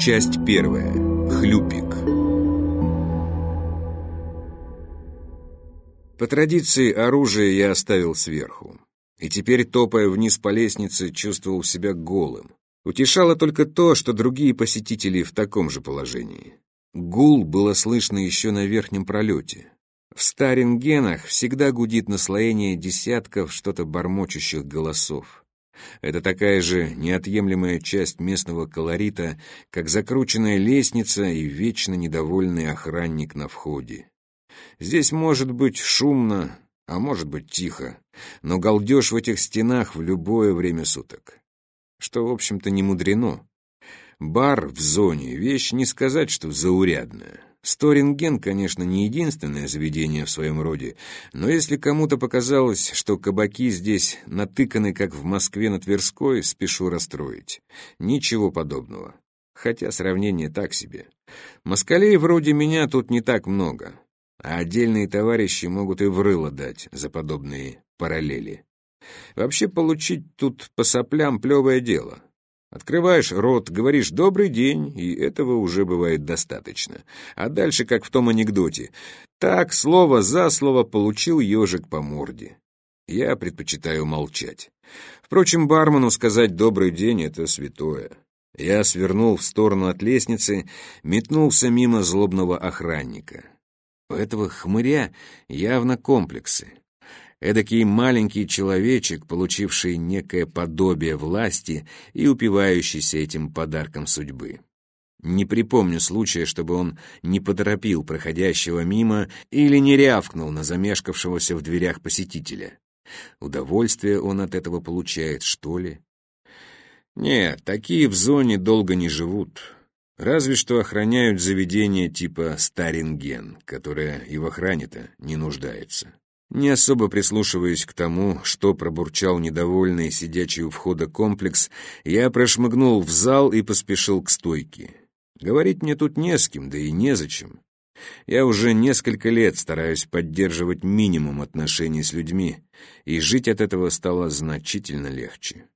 Часть первая. Хлюпик. По традиции оружие я оставил сверху. И теперь, топая вниз по лестнице, чувствовал себя голым. Утешало только то, что другие посетители в таком же положении. Гул было слышно еще на верхнем пролете. В старингенах всегда гудит наслоение десятков что-то бормочущих голосов. Это такая же неотъемлемая часть местного колорита, как закрученная лестница и вечно недовольный охранник на входе. Здесь может быть шумно, а может быть тихо, но галдеж в этих стенах в любое время суток что, в общем-то, не мудрено. Бар в зоне — вещь не сказать, что заурядная. Сторинген, конечно, не единственное заведение в своем роде, но если кому-то показалось, что кабаки здесь натыканы, как в Москве на Тверской, спешу расстроить. Ничего подобного. Хотя сравнение так себе. Москалей вроде меня тут не так много, а отдельные товарищи могут и врыло дать за подобные параллели. Вообще получить тут по соплям плевое дело. Открываешь рот, говоришь «добрый день», и этого уже бывает достаточно. А дальше, как в том анекдоте, так, слово за слово, получил ежик по морде. Я предпочитаю молчать. Впрочем, бармену сказать «добрый день» — это святое. Я свернул в сторону от лестницы, метнулся мимо злобного охранника. У этого хмыря явно комплексы. Эдакий маленький человечек, получивший некое подобие власти и упивающийся этим подарком судьбы. Не припомню случая, чтобы он не поторопил проходящего мимо или не рявкнул на замешкавшегося в дверях посетителя. Удовольствие он от этого получает, что ли? Нет, такие в зоне долго не живут. Разве что охраняют заведение типа «Старинген», которое и в охране-то не нуждается. Не особо прислушиваясь к тому, что пробурчал недовольный сидячий у входа комплекс, я прошмыгнул в зал и поспешил к стойке. Говорить мне тут не с кем, да и незачем. Я уже несколько лет стараюсь поддерживать минимум отношений с людьми, и жить от этого стало значительно легче.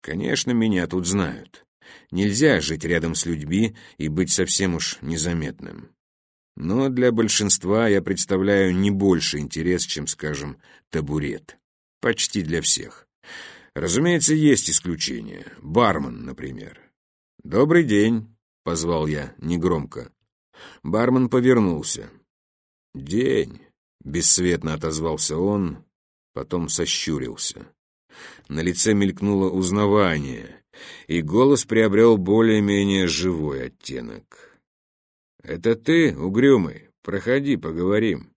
Конечно, меня тут знают. Нельзя жить рядом с людьми и быть совсем уж незаметным но для большинства я представляю не больше интерес, чем, скажем, табурет. Почти для всех. Разумеется, есть исключения. Бармен, например. «Добрый день», — позвал я негромко. Бармен повернулся. «День», — бесцветно отозвался он, потом сощурился. На лице мелькнуло узнавание, и голос приобрел более-менее живой оттенок. «Это ты, угрюмый? Проходи, поговорим».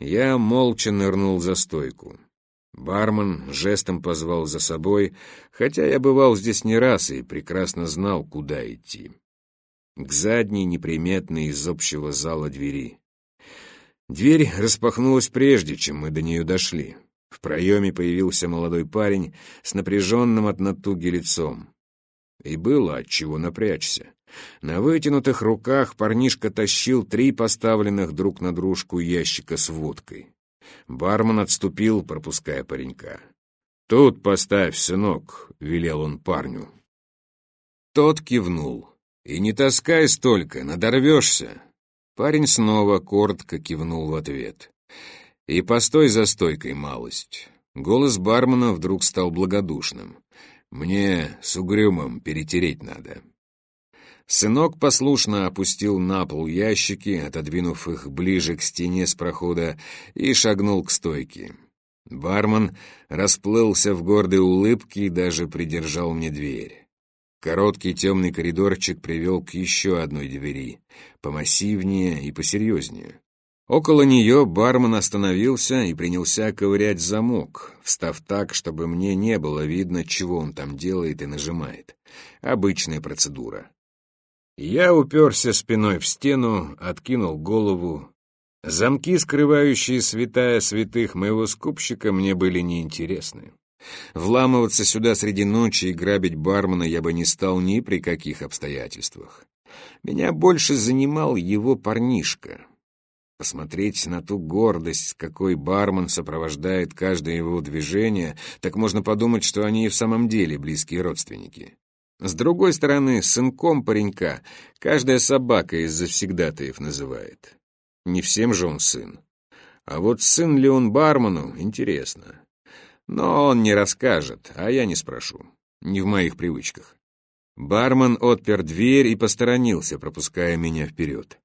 Я молча нырнул за стойку. Бармен жестом позвал за собой, хотя я бывал здесь не раз и прекрасно знал, куда идти. К задней, неприметной из общего зала двери. Дверь распахнулась прежде, чем мы до нее дошли. В проеме появился молодой парень с напряженным от натуги лицом. И было от чего напрячься. На вытянутых руках парнишка тащил три поставленных друг на дружку ящика с водкой. Бармен отступил, пропуская паренька. «Тут поставь, сынок», — велел он парню. Тот кивнул. «И не таскай столько, надорвешься». Парень снова коротко кивнул в ответ. «И постой за стойкой, малость». Голос бармена вдруг стал благодушным. «Мне с угрюмом перетереть надо». Сынок послушно опустил на пол ящики, отодвинув их ближе к стене с прохода, и шагнул к стойке. Бармен расплылся в гордой улыбке и даже придержал мне дверь. Короткий темный коридорчик привел к еще одной двери, помассивнее и посерьезнее. Около нее бармен остановился и принялся ковырять замок, встав так, чтобы мне не было видно, чего он там делает и нажимает. Обычная процедура. Я уперся спиной в стену, откинул голову. Замки, скрывающие святая святых моего скупщика, мне были неинтересны. Вламываться сюда среди ночи и грабить бармена я бы не стал ни при каких обстоятельствах. Меня больше занимал его парнишка. Посмотреть на ту гордость, с какой бармен сопровождает каждое его движение, так можно подумать, что они и в самом деле близкие родственники. С другой стороны, сынком паренька каждая собака из завсегдатаев называет. Не всем же он сын. А вот сын ли он бармену, интересно. Но он не расскажет, а я не спрошу. Не в моих привычках. Бармен отпер дверь и посторонился, пропуская меня вперед.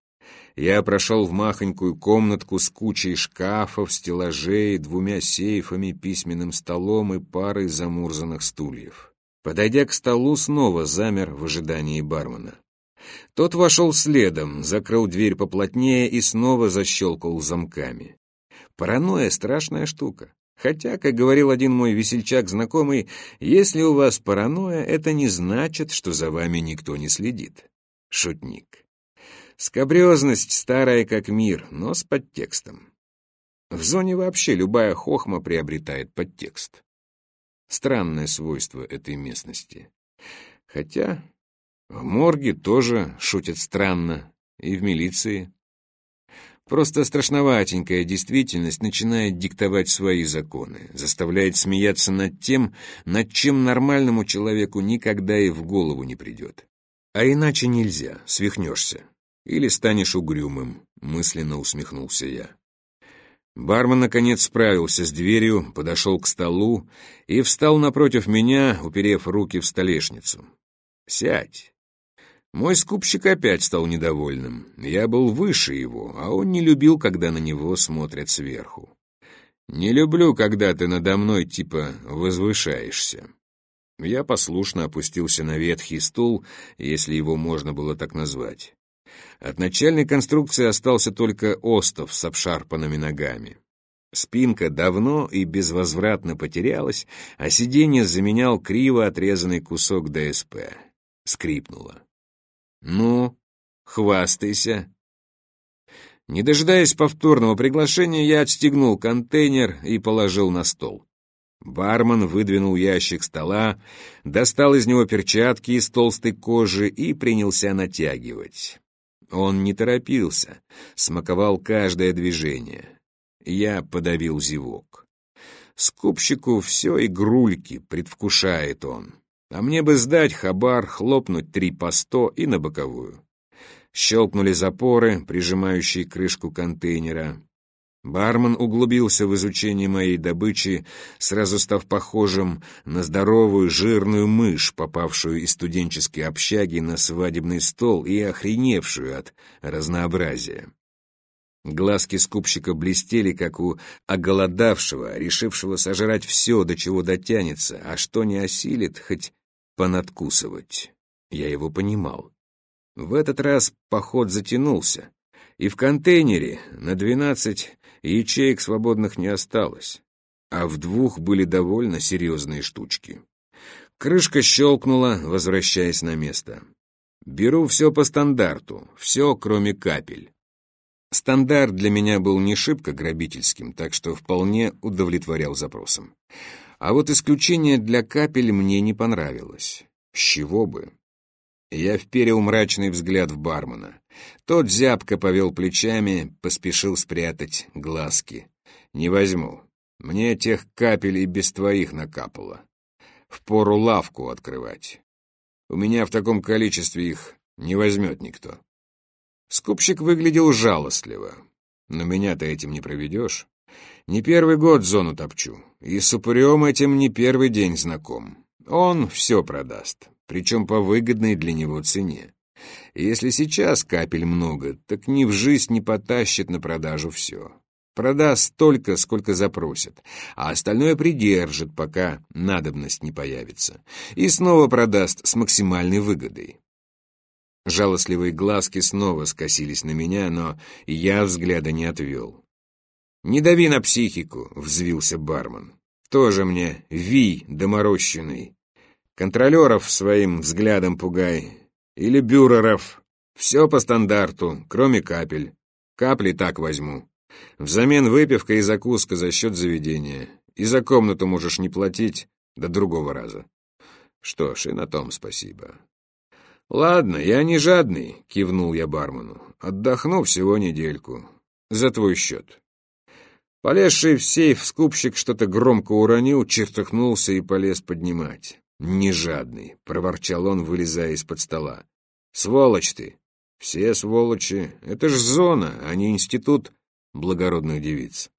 Я прошел в махонькую комнатку с кучей шкафов, стеллажей, двумя сейфами, письменным столом и парой замурзанных стульев. Подойдя к столу, снова замер в ожидании бармена. Тот вошел следом, закрыл дверь поплотнее и снова защелкал замками. Паранойя — страшная штука. Хотя, как говорил один мой весельчак-знакомый, если у вас паранойя, это не значит, что за вами никто не следит. Шутник. Скобрезность старая как мир, но с подтекстом. В зоне вообще любая хохма приобретает подтекст. Странное свойство этой местности. Хотя в морге тоже шутят странно, и в милиции. Просто страшноватенькая действительность начинает диктовать свои законы, заставляет смеяться над тем, над чем нормальному человеку никогда и в голову не придет. А иначе нельзя, свихнешься. Или станешь угрюмым, мысленно усмехнулся я. Бармен, наконец, справился с дверью, подошел к столу и встал напротив меня, уперев руки в столешницу. «Сядь». Мой скупщик опять стал недовольным. Я был выше его, а он не любил, когда на него смотрят сверху. «Не люблю, когда ты надо мной типа возвышаешься». Я послушно опустился на ветхий стул, если его можно было так назвать. От начальной конструкции остался только остов с обшарпанными ногами. Спинка давно и безвозвратно потерялась, а сиденье заменял криво отрезанный кусок ДСП. Скрипнуло. «Ну, хвастайся». Не дожидаясь повторного приглашения, я отстегнул контейнер и положил на стол. Бармен выдвинул ящик стола, достал из него перчатки из толстой кожи и принялся натягивать. Он не торопился, смаковал каждое движение. Я подавил зевок. Скупщику все игрульки, предвкушает он. А мне бы сдать хабар, хлопнуть три по сто и на боковую. Щелкнули запоры, прижимающие крышку контейнера. Бармен углубился в изучение моей добычи, сразу став похожим на здоровую жирную мышь, попавшую из студенческой общаги на свадебный стол и охреневшую от разнообразия. Глазки скупщика блестели, как у оголодавшего, решившего сожрать все, до чего дотянется, а что не осилит, хоть понадкусывать. Я его понимал. В этот раз поход затянулся, и в контейнере на двенадцать ячеек свободных не осталось, а в двух были довольно серьезные штучки. Крышка щелкнула, возвращаясь на место. Беру все по стандарту, все, кроме капель. Стандарт для меня был не шибко грабительским, так что вполне удовлетворял запросам. А вот исключение для капель мне не понравилось. С чего бы? Я вперил мрачный взгляд в бармена. Тот зябко повел плечами, поспешил спрятать глазки. «Не возьму. Мне тех капель и без твоих накапало. Впору лавку открывать. У меня в таком количестве их не возьмет никто». Скупщик выглядел жалостливо. «Но меня-то этим не проведешь. Не первый год зону топчу, и с упырем этим не первый день знаком. Он все продаст причем по выгодной для него цене. если сейчас капель много, так ни в жизнь не потащит на продажу все. Продаст столько, сколько запросят, а остальное придержит, пока надобность не появится, и снова продаст с максимальной выгодой. Жалостливые глазки снова скосились на меня, но я взгляда не отвел. «Не дави на психику», — взвился бармен. «Тоже мне вий доморощенный. Контролеров своим взглядом пугай. Или бюреров. Все по стандарту, кроме капель. Капли так возьму. Взамен выпивка и закуска за счет заведения. И за комнату можешь не платить до другого раза. Что ж, и на том спасибо. «Ладно, я не жадный», — кивнул я бармену. «Отдохну всего недельку. За твой счет». Полезший в сейф скупщик что-то громко уронил, чертыхнулся и полез поднимать. «Не жадный», — проворчал он, вылезая из-под стола. «Сволочь ты! Все сволочи! Это ж зона, а не институт благородных девиц».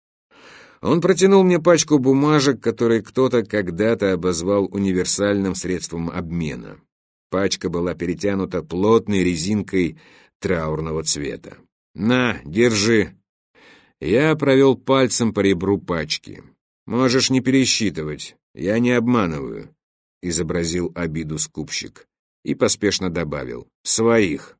Он протянул мне пачку бумажек, которые кто-то когда-то обозвал универсальным средством обмена. Пачка была перетянута плотной резинкой траурного цвета. «На, держи!» Я провел пальцем по ребру пачки. «Можешь не пересчитывать, я не обманываю», — изобразил обиду скупщик и поспешно добавил. «Своих».